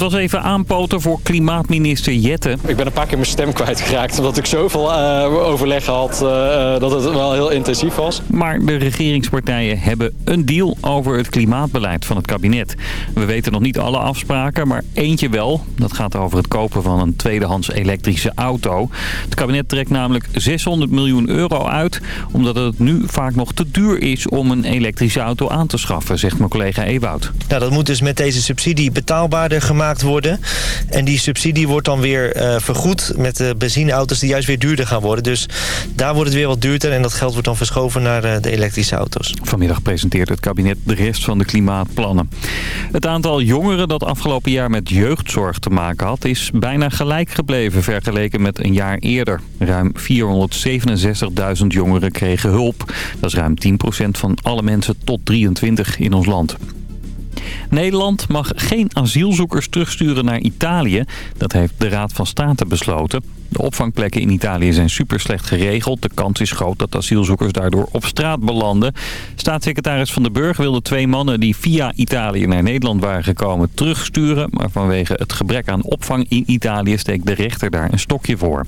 Het was even aanpoten voor klimaatminister Jette. Ik ben een paar keer mijn stem kwijtgeraakt omdat ik zoveel uh, overleg had uh, dat het wel heel intensief was. Maar de regeringspartijen hebben een deal over het klimaatbeleid van het kabinet. We weten nog niet alle afspraken, maar eentje wel. Dat gaat over het kopen van een tweedehands elektrische auto. Het kabinet trekt namelijk 600 miljoen euro uit... omdat het nu vaak nog te duur is om een elektrische auto aan te schaffen, zegt mijn collega Ewout. Nou, dat moet dus met deze subsidie betaalbaarder gemaakt worden. En die subsidie wordt dan weer uh, vergoed met de benzineauto's die juist weer duurder gaan worden. Dus daar wordt het weer wat duurder en dat geld wordt dan verschoven naar uh, de elektrische auto's. Vanmiddag presenteert het kabinet de rest van de klimaatplannen. Het aantal jongeren dat afgelopen jaar met jeugdzorg te maken had... is bijna gelijk gebleven vergeleken met een jaar eerder. Ruim 467.000 jongeren kregen hulp. Dat is ruim 10% van alle mensen tot 23 in ons land. Nederland mag geen asielzoekers terugsturen naar Italië. Dat heeft de Raad van State besloten. De opvangplekken in Italië zijn super slecht geregeld. De kans is groot dat asielzoekers daardoor op straat belanden. Staatssecretaris Van den Burg wilde twee mannen die via Italië naar Nederland waren gekomen terugsturen. Maar vanwege het gebrek aan opvang in Italië steekt de rechter daar een stokje voor.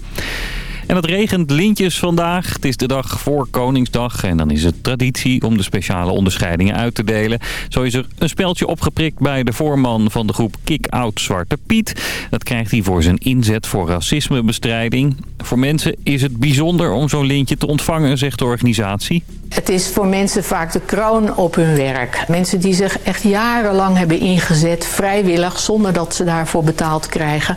En het regent lintjes vandaag. Het is de dag voor Koningsdag en dan is het traditie om de speciale onderscheidingen uit te delen. Zo is er een speldje opgeprikt bij de voorman van de groep Kick-Out Zwarte Piet. Dat krijgt hij voor zijn inzet voor racismebestrijding. Voor mensen is het bijzonder om zo'n lintje te ontvangen, zegt de organisatie. Het is voor mensen vaak de kroon op hun werk. Mensen die zich echt jarenlang hebben ingezet, vrijwillig, zonder dat ze daarvoor betaald krijgen.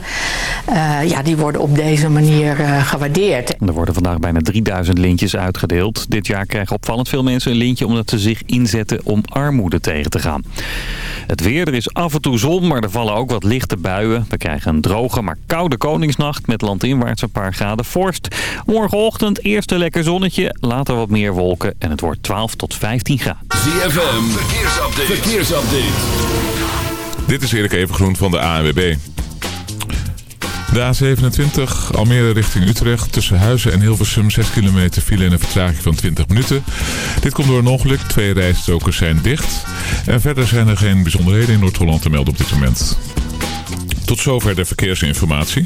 Uh, ja, die worden op deze manier uh, gewaardeerd. Er worden vandaag bijna 3000 lintjes uitgedeeld. Dit jaar krijgen opvallend veel mensen een lintje omdat ze zich inzetten om armoede tegen te gaan. Het weer, er is af en toe zon, maar er vallen ook wat lichte buien. We krijgen een droge, maar koude koningsnacht met landinwaarts een paar graden vorst. Morgenochtend eerst een lekker zonnetje, later wat meer wolken en het wordt 12 tot 15 graden. ZFM, verkeersupdate. verkeersupdate. Dit is Erik Evengroen van de ANWB. De A27 Almere richting Utrecht tussen Huizen en Hilversum 6 kilometer file en een vertraging van 20 minuten. Dit komt door een ongeluk. Twee rijstokers zijn dicht. En verder zijn er geen bijzonderheden in Noord-Holland te melden op dit moment. Tot zover de verkeersinformatie.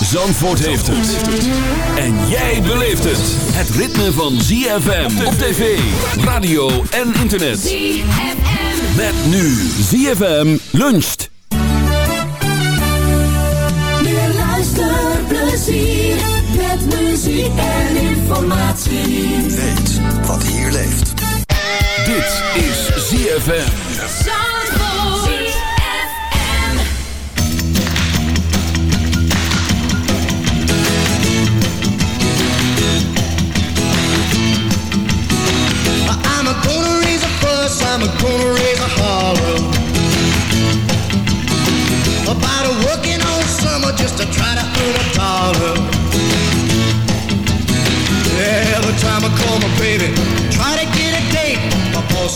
Zandvoort heeft het. En jij beleeft het. Het ritme van ZFM op tv, radio en internet. ZFM. Met nu ZFM luncht. Meer luisterplezier. Met muziek en informatie. Weet wat hier leeft. Dit is ZFM.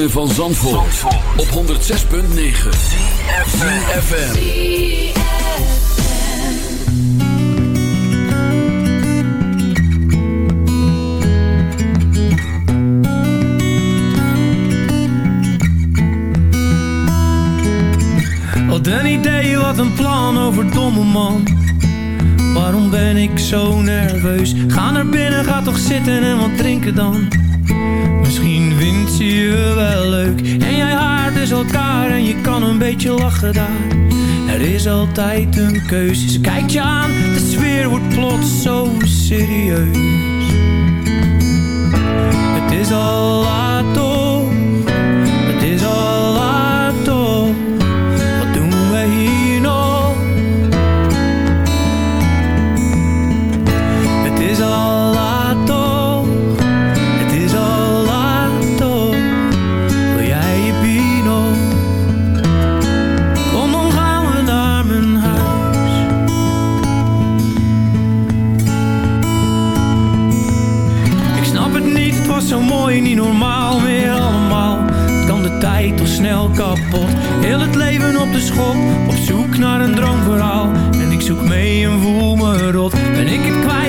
Van Zandvoort, op 106.9 FM. Wat een idee, wat een plan over domme man. Waarom ben ik zo nerveus? Ga naar binnen, ga toch zitten en wat drinken dan. Misschien vindt ze je wel leuk. En jij haart dus elkaar en je kan een beetje lachen daar. Er is altijd een keuze. Ze kijkt je aan, de sfeer wordt plots zo serieus. Het is al laat op zoek naar een droomverhaal. En ik zoek mee en voel me rot. Ben ik het kwijt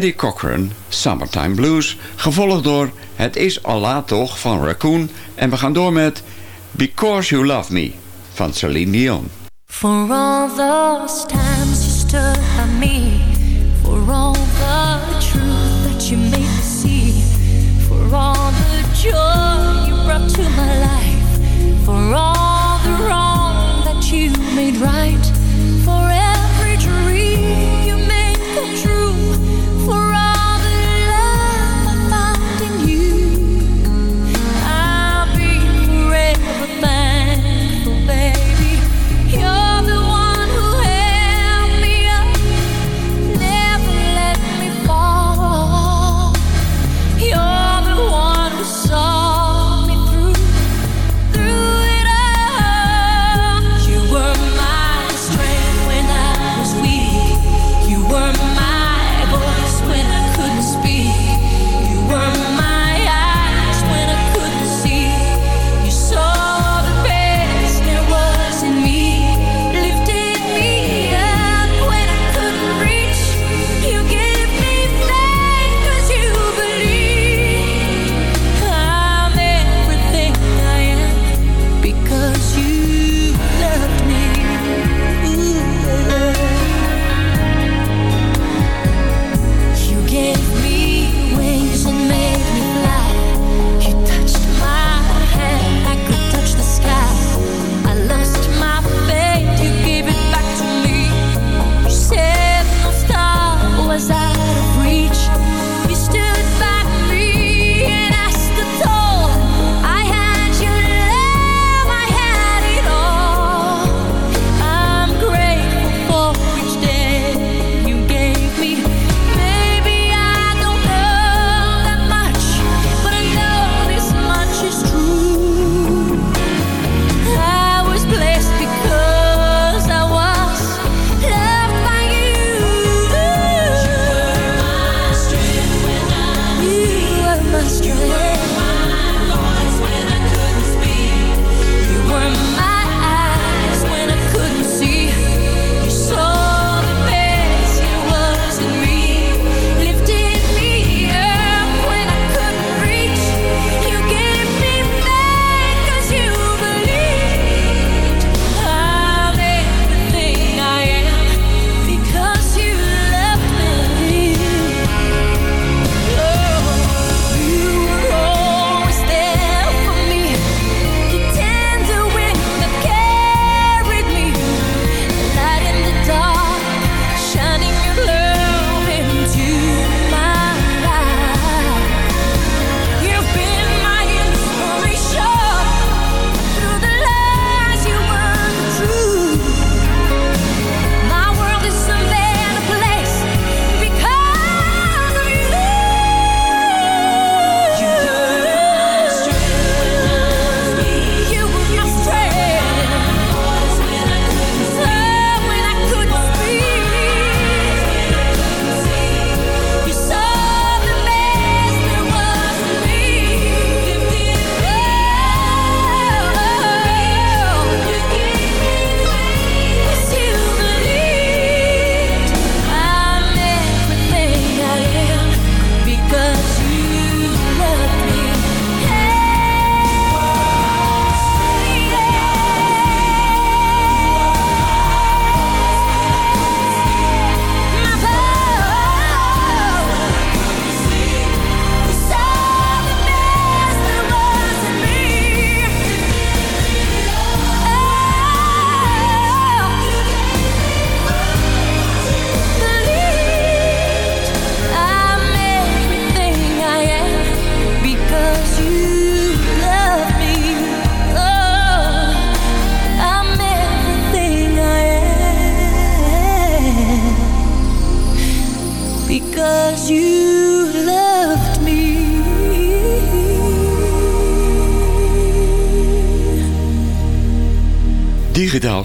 Eddie Cochran, Summertime Blues. Gevolgd door Het is al laat toch van Raccoon. En we gaan door met Because You Love Me van Celine Dion. For all those times you stood by me, for all the truth that you made me see, for all the joy you brought to my life, for all the wrong that you made right, for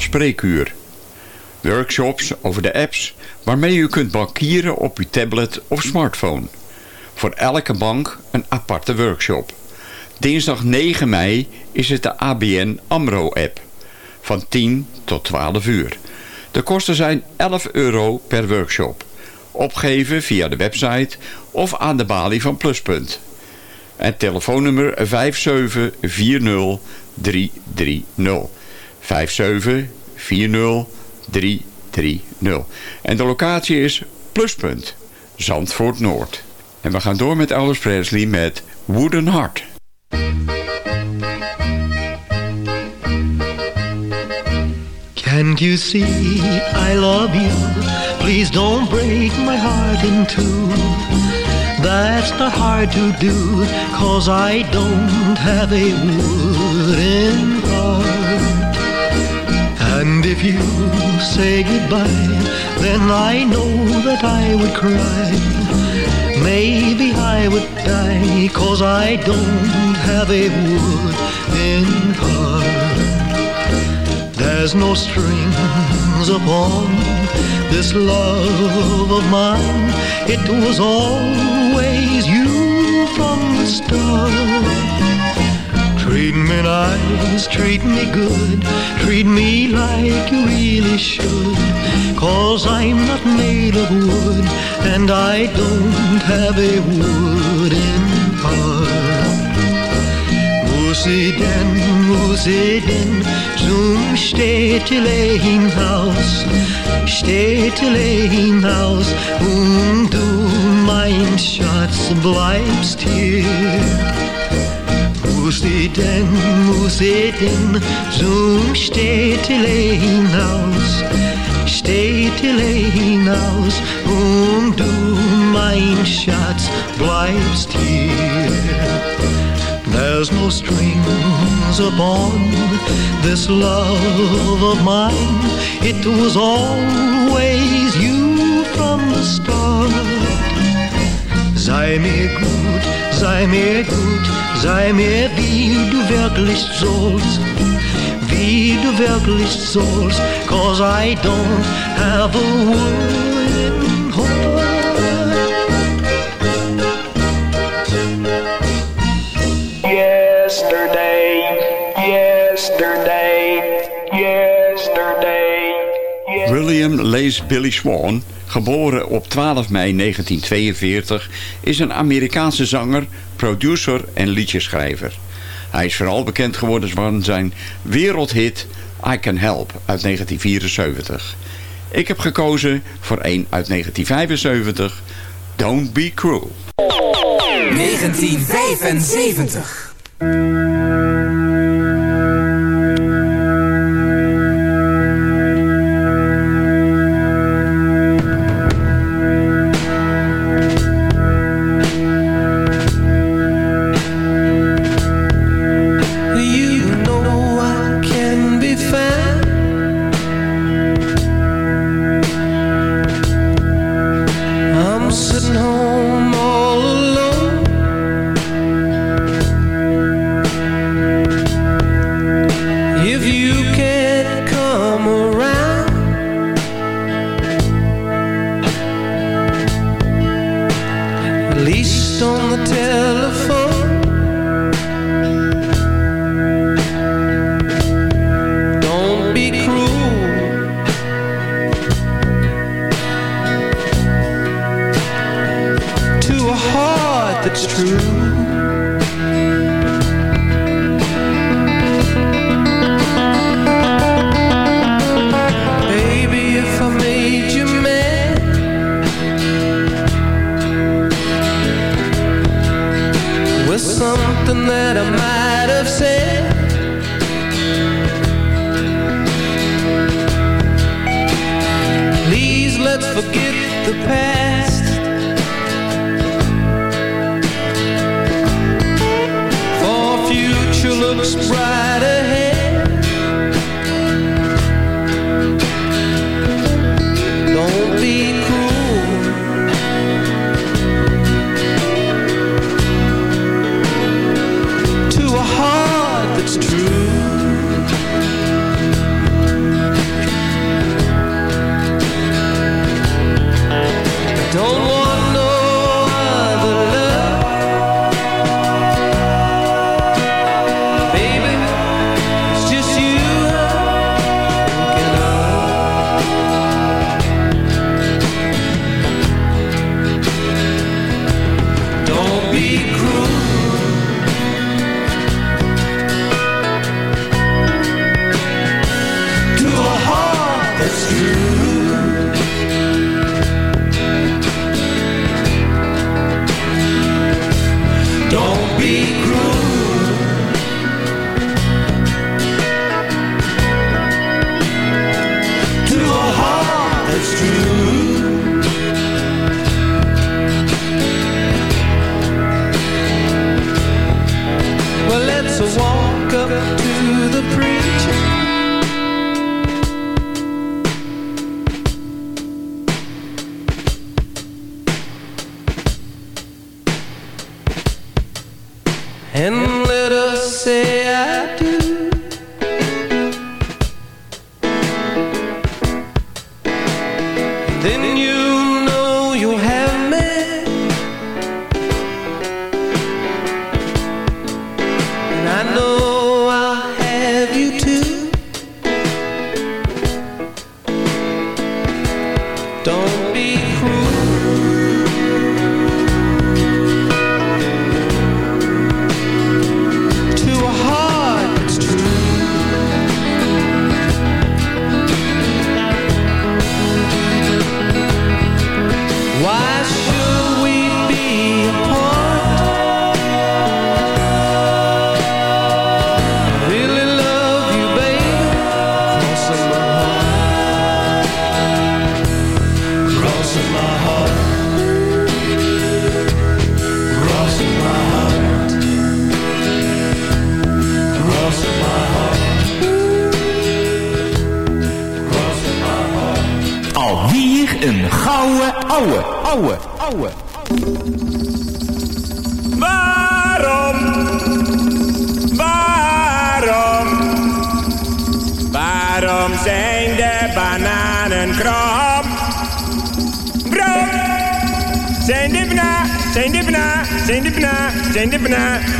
spreekuur. Workshops over de apps waarmee u kunt bankieren op uw tablet of smartphone. Voor elke bank een aparte workshop. Dinsdag 9 mei is het de ABN AMRO-app. Van 10 tot 12 uur. De kosten zijn 11 euro per workshop. Opgeven via de website of aan de balie van Pluspunt. En telefoonnummer 5740330. 5740330. En de locatie is Pluspunt, Zandvoort Noord. En we gaan door met Elvis Presley met Wooden Heart. Can't you see I love you? Please don't break my heart in two. That's not hard to do, cause I don't have a wooden heart. If you say goodbye, then I know that I would cry. Maybe I would die, cause I don't have a wooden heart. There's no strings upon this love of mine. It was always you from the start. Treat me nice, treat me good, treat me like you really should. Cause I'm not made of wood, and I don't have a wooden heart. Musiden, Musiden, zum Städteleinhaus, Städteleinhaus, und du, mein Schatz, bleibst hier. Hvor steht den, museten so steht til en haus? Steht til en haus, om du, mein Schatz, bleibst hier. There's no strings upon this love of mine. It was always you from the start. Sei mir gut, sei mir gut, sei mir wie du wirklich sollst. Wie du wirklich sollst, cause I don't have a wooden heart. Yesterday, yesterday, yesterday. William Lace Billy Swan, geboren op 12 mei 1942, is een Amerikaanse zanger, producer en liedjeschrijver. Hij is vooral bekend geworden van zijn wereldhit I Can Help uit 1974. Ik heb gekozen voor een uit 1975, Don't Be Cruel. 1975.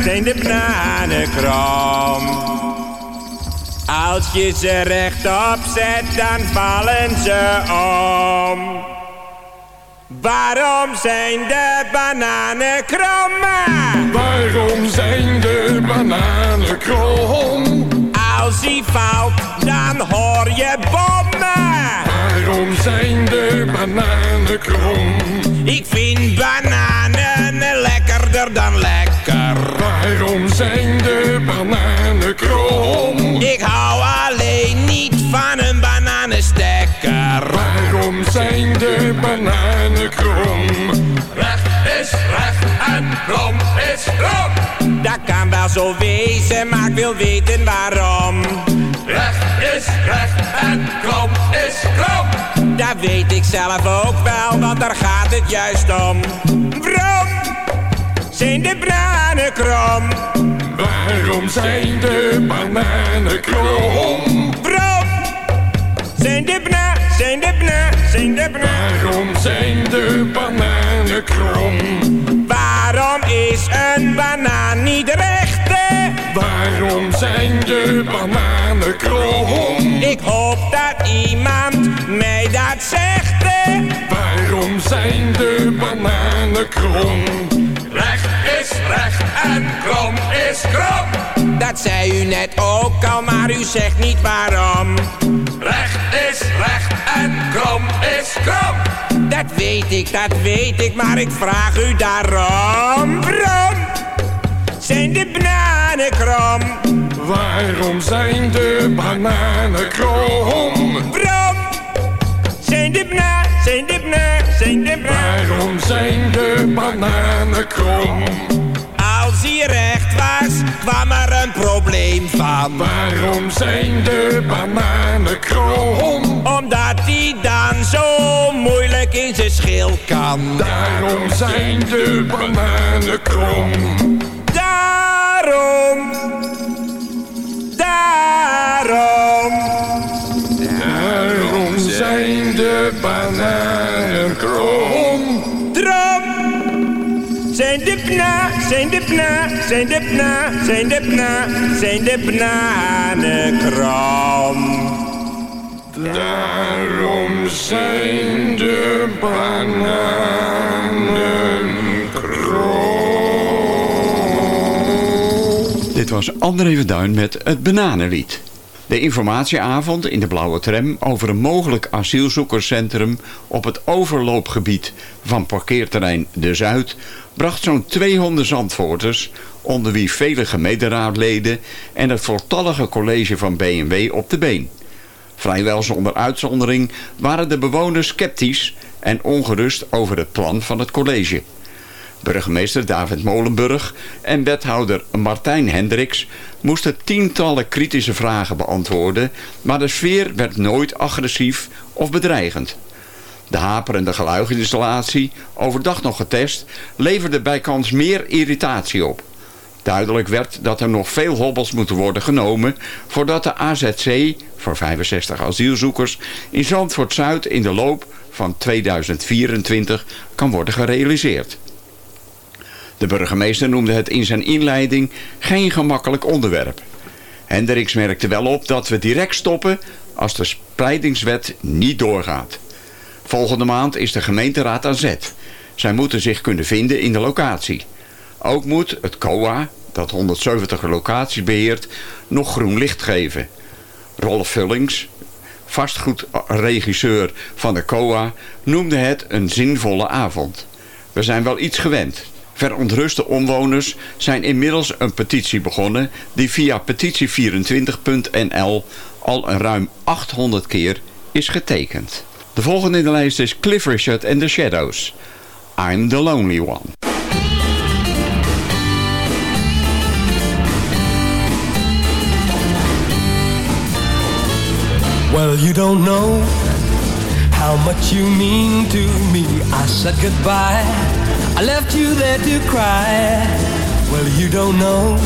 Zijn de bananen krom? Als je ze rechtop zet, dan vallen ze om. Waarom zijn de bananen krom? Waarom zijn de bananen krom? Als hij valt, dan hoor je bommen. Waarom zijn de bananen krom? Ik vind bananen lekkerder dan. Waarom zijn de bananen krom? Ik hou alleen niet van een bananenstekker. Waarom zijn de bananen krom? Recht is recht en krom is krom. Dat kan wel zo wezen, maar ik wil weten waarom. Recht is recht en krom is krom. Dat weet ik zelf ook wel, want daar gaat het juist om. Waarom zijn de bananen krom? Waarom zijn de bananen krom? Waarom zijn de bana, zijn de bana, zijn de bana? Waarom zijn de bananen krom? Waarom is een banaan niet recht? hè? Waarom zijn de bananen krom? Ik hoop dat iemand mij dat zegt. Waarom zijn de bananen krom? Recht is recht en krom is krom. Dat zei u net ook al, maar u zegt niet waarom. Recht is recht en krom is krom. Dat weet ik, dat weet ik, maar ik vraag u daarom. Waarom zijn de bananen krom? Waarom zijn de bananen krom? Waarom zijn de bananen, zijn de bananen, zijn de bananen? Waarom zijn de bananen krom? Als hij recht was, kwam er een probleem van. Waarom zijn de bananen krom? Omdat hij dan zo moeilijk in zijn schil kan. Daarom zijn de bananen krom. Daarom. Daarom. Daarom de bananen krom. Drom. Zijn de bna, zijn de bna, zijn de bna, zijn de bna, zijn de bananen krom. Daarom zijn de bananen krom. Dit was André Verduin met het Bananenlied. De informatieavond in de blauwe tram over een mogelijk asielzoekerscentrum op het overloopgebied van parkeerterrein De Zuid bracht zo'n 200 zandvoorters, onder wie vele gemeenteraadleden en het voltallige college van BMW op de been. Vrijwel zonder uitzondering waren de bewoners sceptisch en ongerust over het plan van het college. Burgemeester David Molenburg en wethouder Martijn Hendricks moesten tientallen kritische vragen beantwoorden, maar de sfeer werd nooit agressief of bedreigend. De haperende geluidinstallatie, overdag nog getest, leverde bijkans meer irritatie op. Duidelijk werd dat er nog veel hobbels moeten worden genomen voordat de AZC voor 65 asielzoekers in Zandvoort-Zuid in de loop van 2024 kan worden gerealiseerd. De burgemeester noemde het in zijn inleiding geen gemakkelijk onderwerp. Hendricks merkte wel op dat we direct stoppen als de spreidingswet niet doorgaat. Volgende maand is de gemeenteraad aan zet. Zij moeten zich kunnen vinden in de locatie. Ook moet het COA, dat 170 locaties beheert, nog groen licht geven. Rolf Vullings, vastgoedregisseur van de COA, noemde het een zinvolle avond. We zijn wel iets gewend. Verontruste omwoners zijn inmiddels een petitie begonnen die via petitie24.nl al een ruim 800 keer is getekend. De volgende in de lijst is Cliff Richard and the Shadows. I'm the Lonely One. Well, you don't know how much you mean to me. I said goodbye. I left you there to cry. Well, you don't know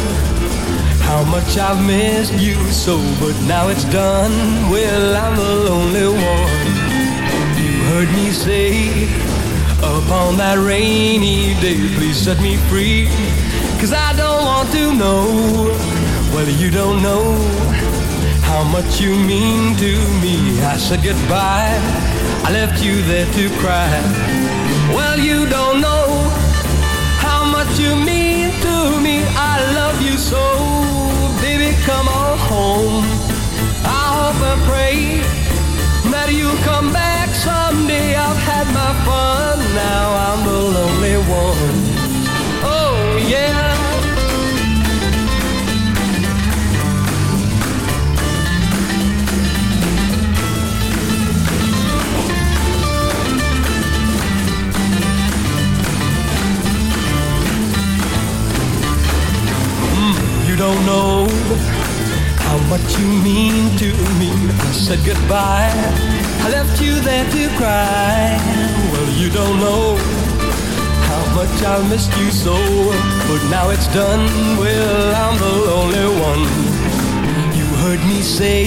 how much I've missed you so, but now it's done. Well, I'm the lonely one. You heard me say upon that rainy day, please set me free. Cause I don't want to know. Well, you don't know how much you mean to me. I said goodbye. I left you there to cry. Well, you don't know how much you mean to me. I love you so, baby. Come on home. I hope and pray that you'll come back someday. I've had my fun. Now I'm the lonely one. Oh yeah. Don't know how much you mean to me. I said goodbye. I left you there to cry. Well, you don't know how much I missed you so. But now it's done. Well, I'm the lonely one. You heard me say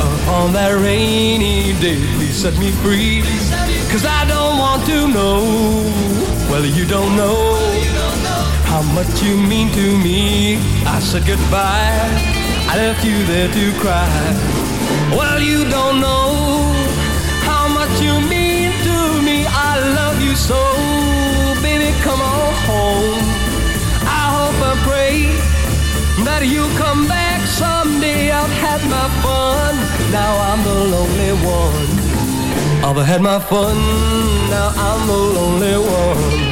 uh, upon that rainy day, please set me free. Cause I don't want to know. Well, you don't know how much you mean to me. I said goodbye. I left you there to cry. Well, you don't know how much you mean to me. I love you so, baby. Come on home. I hope and pray that you'll come back someday. I've had my fun. Now I'm the lonely one. I've had my fun. Now I'm the lonely one.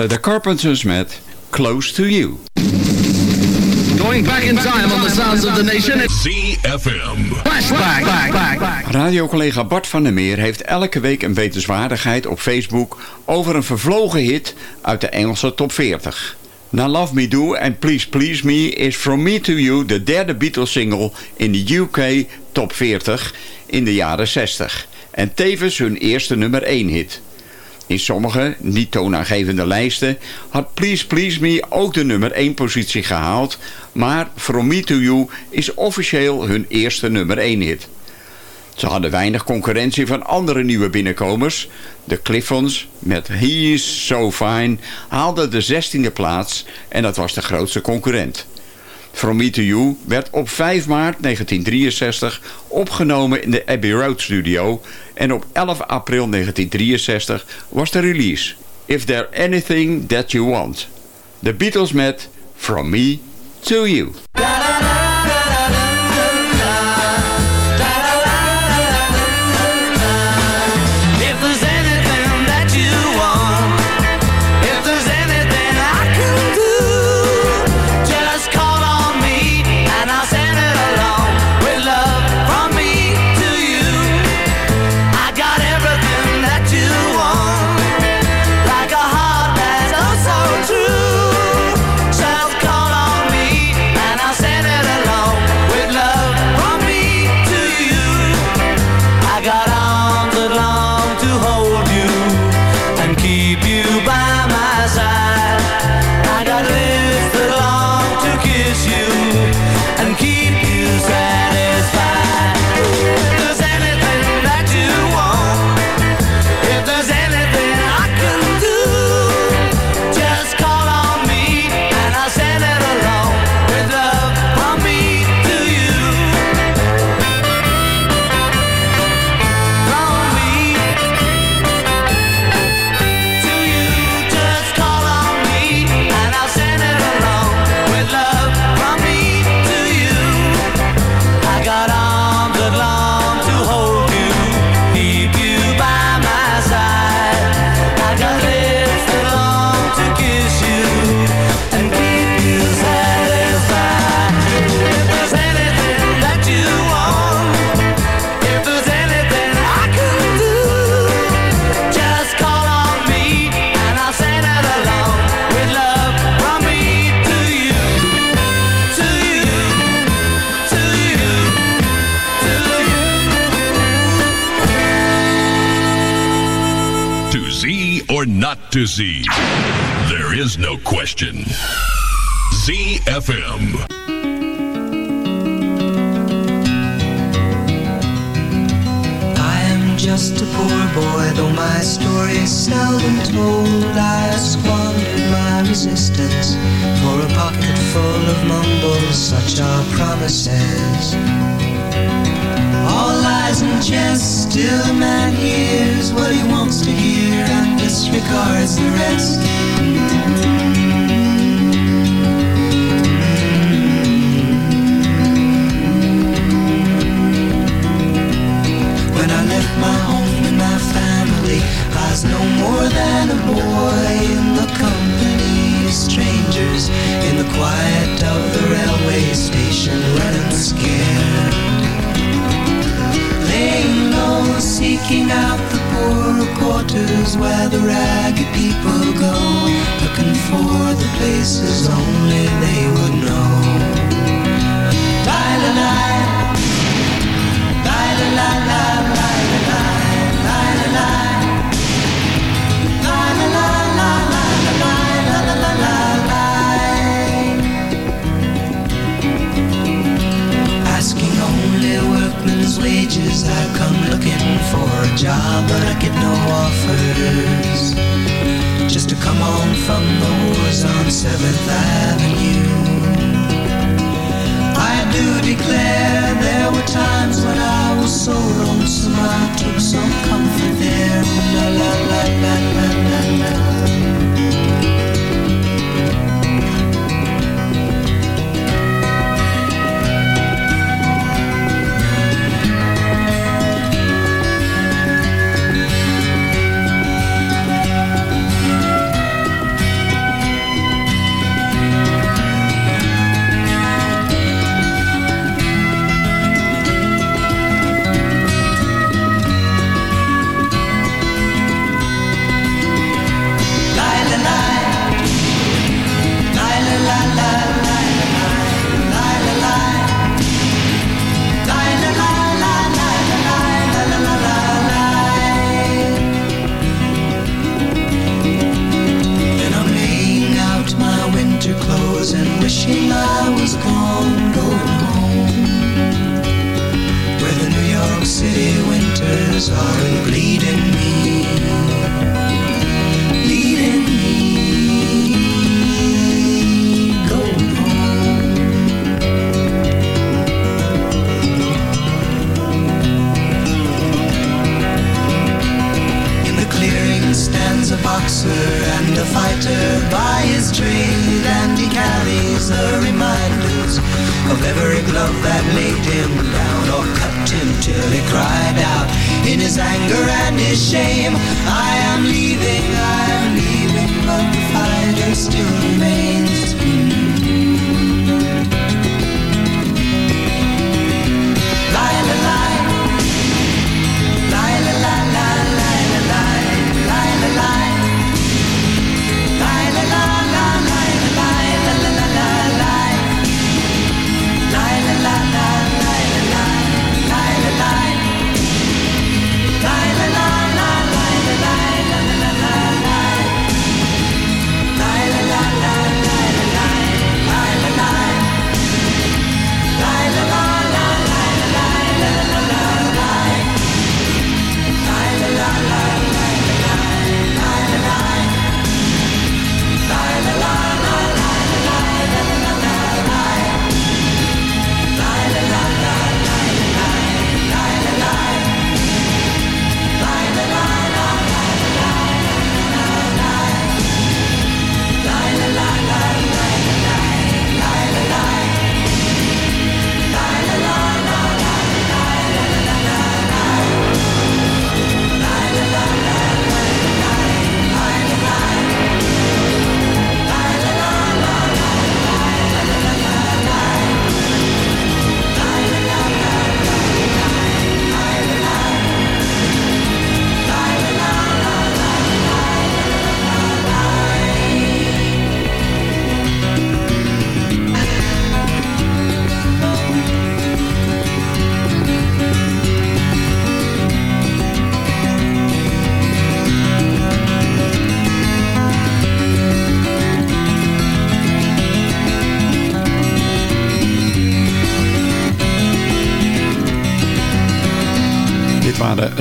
Waren de Carpenters met Close to You. Going back in time on the sounds of the nation. ZFM. Flashback. Radiocollega Bart van der Meer heeft elke week een wetenswaardigheid op Facebook over een vervlogen hit uit de Engelse top 40. Na Love Me Do en Please Please Me is From Me To You de derde Beatles single in de UK top 40 in de jaren 60. En tevens hun eerste nummer 1 hit. In sommige niet toonaangevende lijsten had Please Please Me ook de nummer 1 positie gehaald, maar From Me To You is officieel hun eerste nummer 1 hit. Ze hadden weinig concurrentie van andere nieuwe binnenkomers. De Cliffons met He Is So Fine haalden de 16e plaats en dat was de grootste concurrent. From Me To You werd op 5 maart 1963 opgenomen in de Abbey Road studio en op 11 april 1963 was de release. If There Anything That You Want. De Beatles met From Me To You. Or not to Z? There is no question. ZFM. I am just a poor boy, though my story is seldom told. I squandered my resistance for a pocket full of mumbles, such are promises. All lies and jest, still a man hears what he wants to hear and disregards the rest.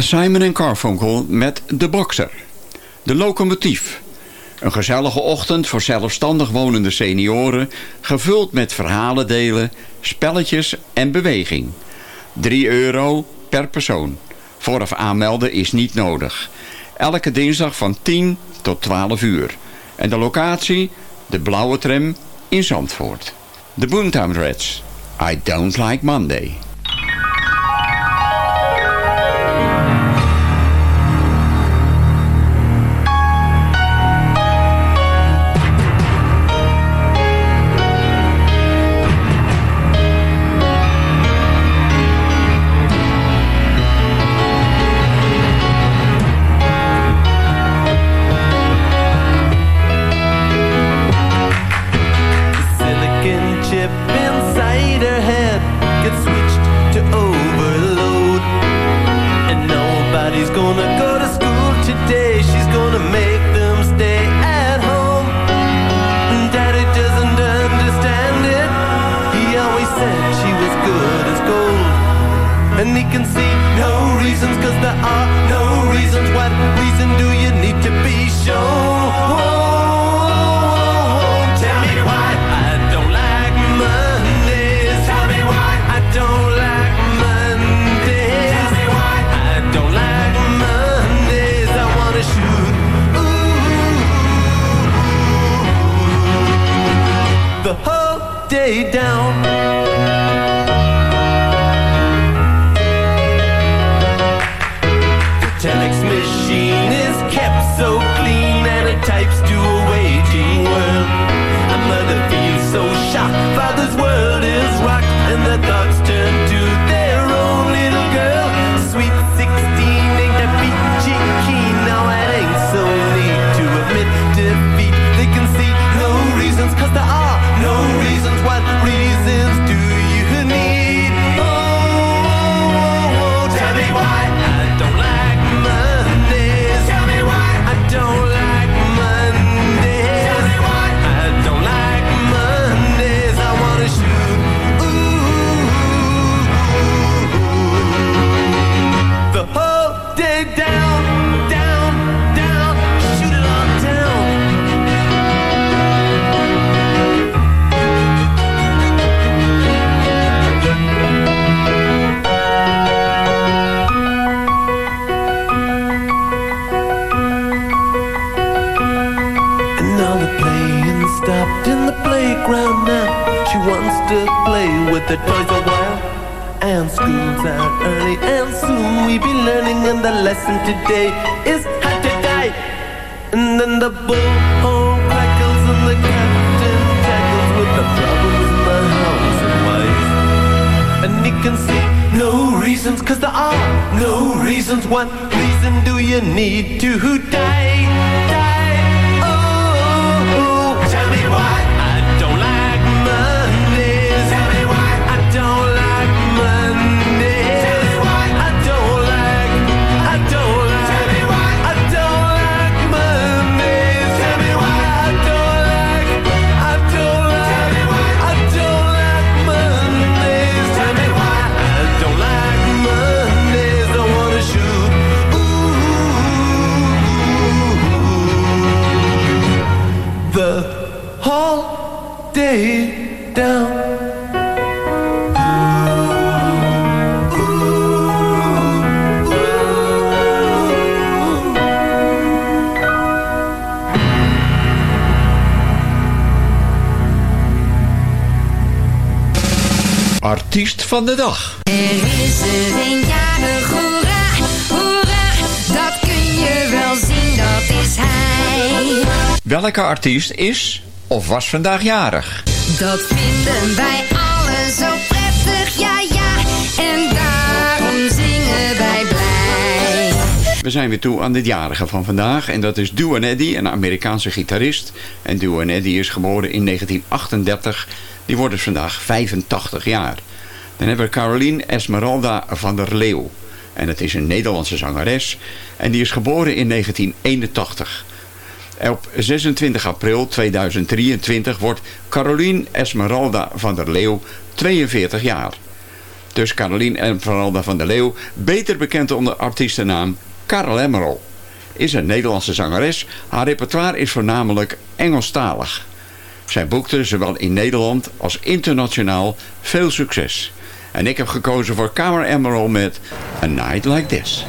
Simon Carfunkel met De Bokser. De Locomotief. Een gezellige ochtend voor zelfstandig wonende senioren... gevuld met verhalen delen, spelletjes en beweging. 3 euro per persoon. Vooraf aanmelden is niet nodig. Elke dinsdag van 10 tot 12 uur. En de locatie? De Blauwe Tram in Zandvoort. De Boomtown Reds. I don't like Monday. Artiest van de dag. Er is er een jarig, hoera, hoera, dat kun je wel zien, dat is hij. Welke artiest is of was vandaag jarig? Dat vinden wij allen zo prettig, ja ja, en daarom zingen wij blij. We zijn weer toe aan dit jarige van vandaag. En dat is Duane Eddy, een Amerikaanse gitarist. En Duane Eddy is geboren in 1938. Die wordt dus vandaag 85 jaar. Dan hebben we Caroline Esmeralda van der Leeuw. En het is een Nederlandse zangeres. En die is geboren in 1981. Op 26 april 2023 wordt Caroline Esmeralda van der Leeuw 42 jaar. Dus Caroline Esmeralda van der Leeuw, beter bekend onder artiestennaam Karel Emerald, is een Nederlandse zangeres. Haar repertoire is voornamelijk Engelstalig. Zij boekte zowel in Nederland als internationaal veel succes. En ik heb gekozen voor Kamer Emerald met A Night Like This.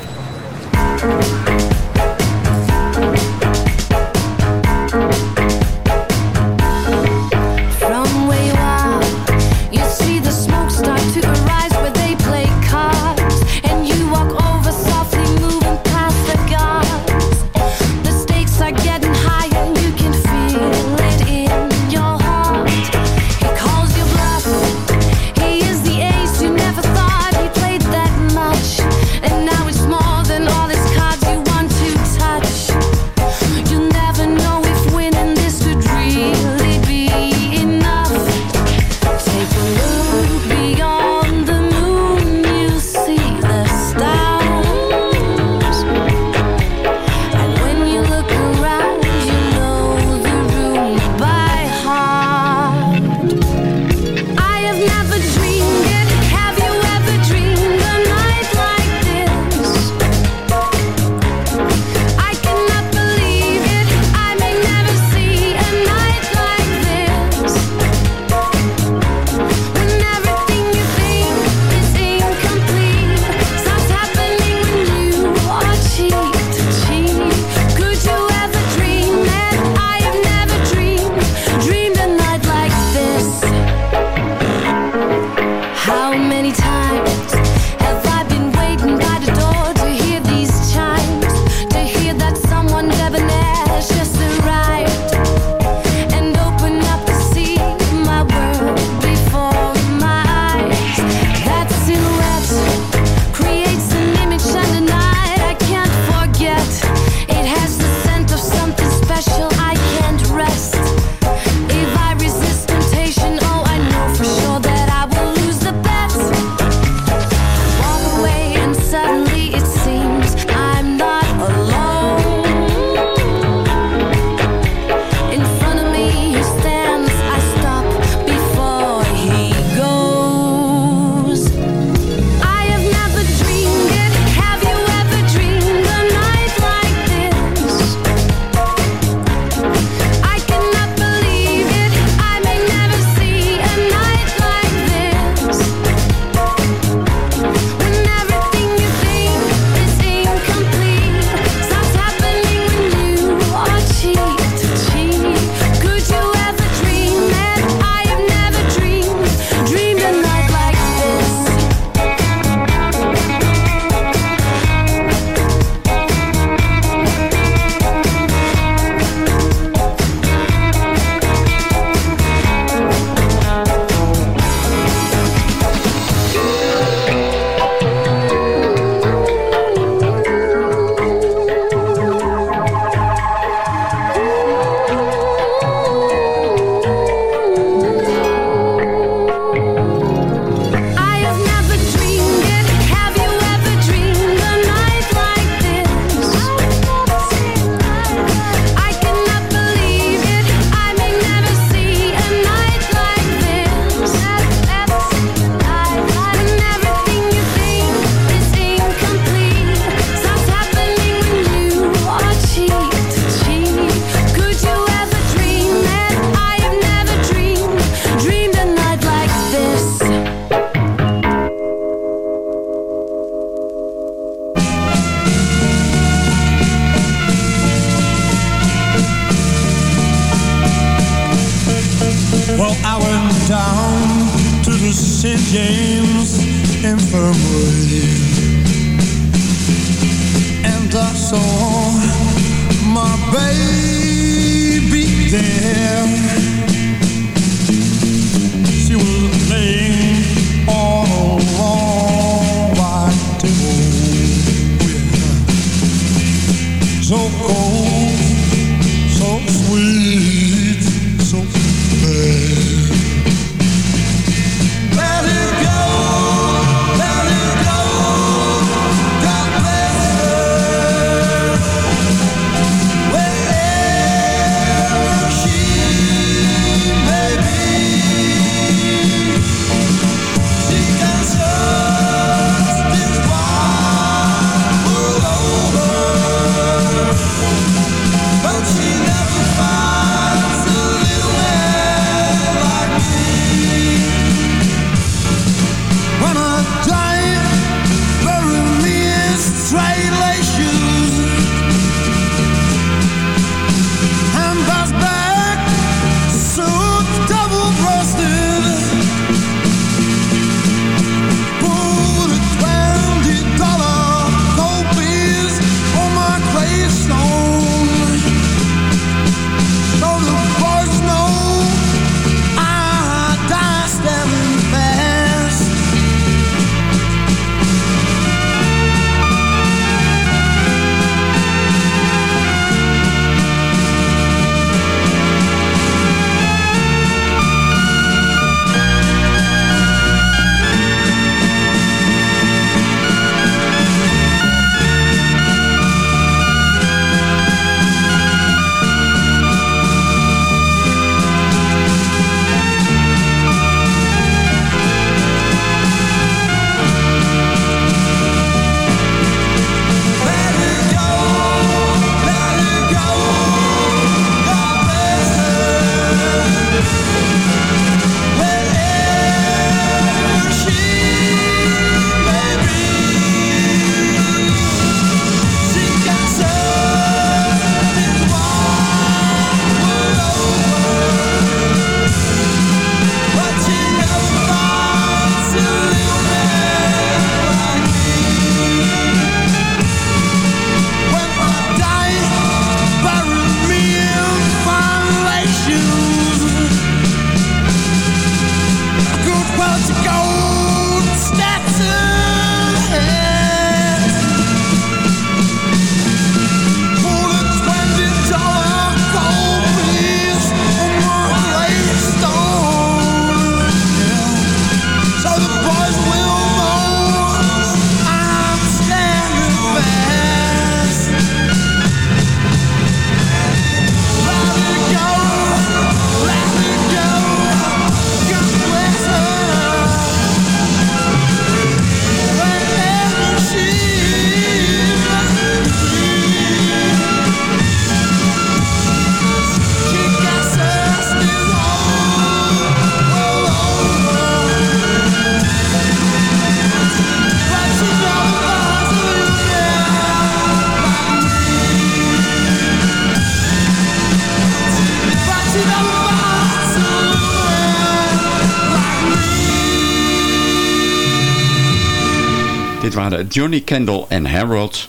Johnny Kendall en Harold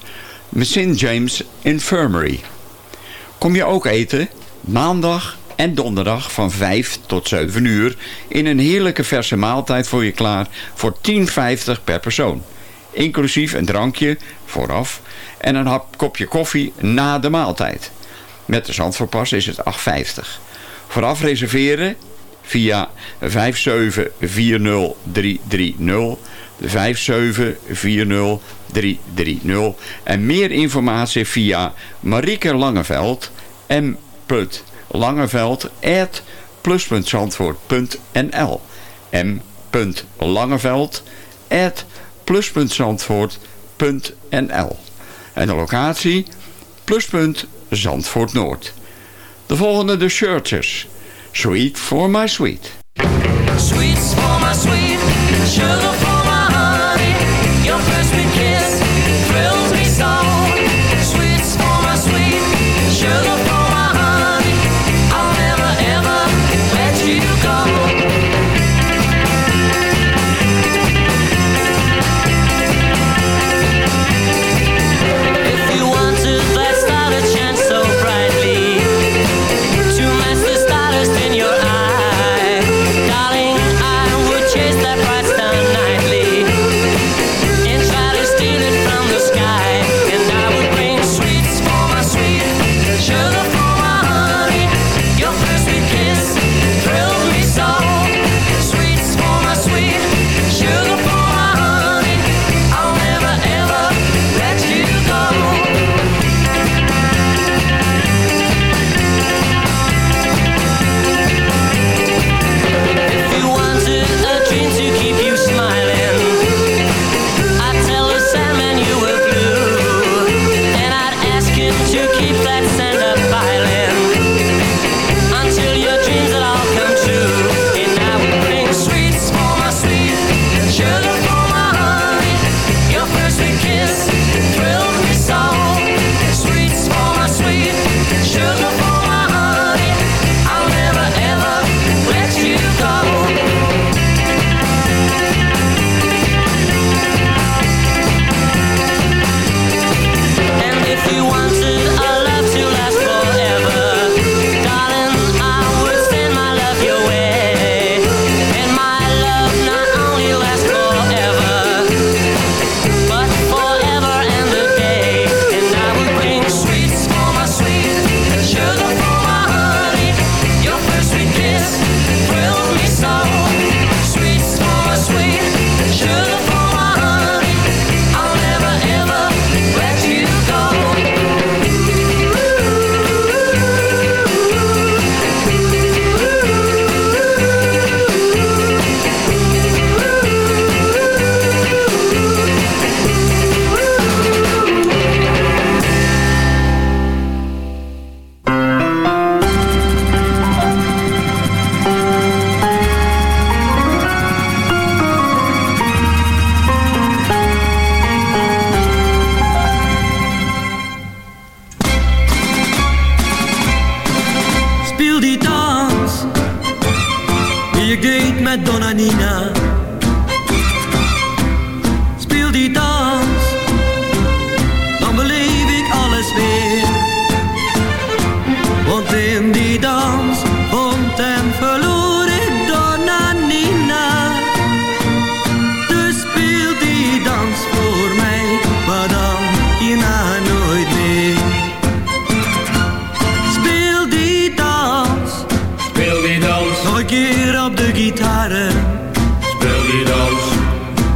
St. James Infirmary. Kom je ook eten? Maandag en donderdag van 5 tot 7 uur in een heerlijke verse maaltijd voor je klaar voor 10,50 per persoon. Inclusief een drankje vooraf en een hap kopje koffie na de maaltijd. Met de zandvoorpas is het 8,50. Vooraf reserveren via 5740330 5740330 en meer informatie via Marieke Langeveld m. Langeveld at plus.zandvoort.nl m. Langeveld at en de locatie pluspunt Zandvoort Noord. De volgende de shirtjes. Sweet for my sweet. Sweets for my sweet,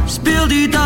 speel die dans.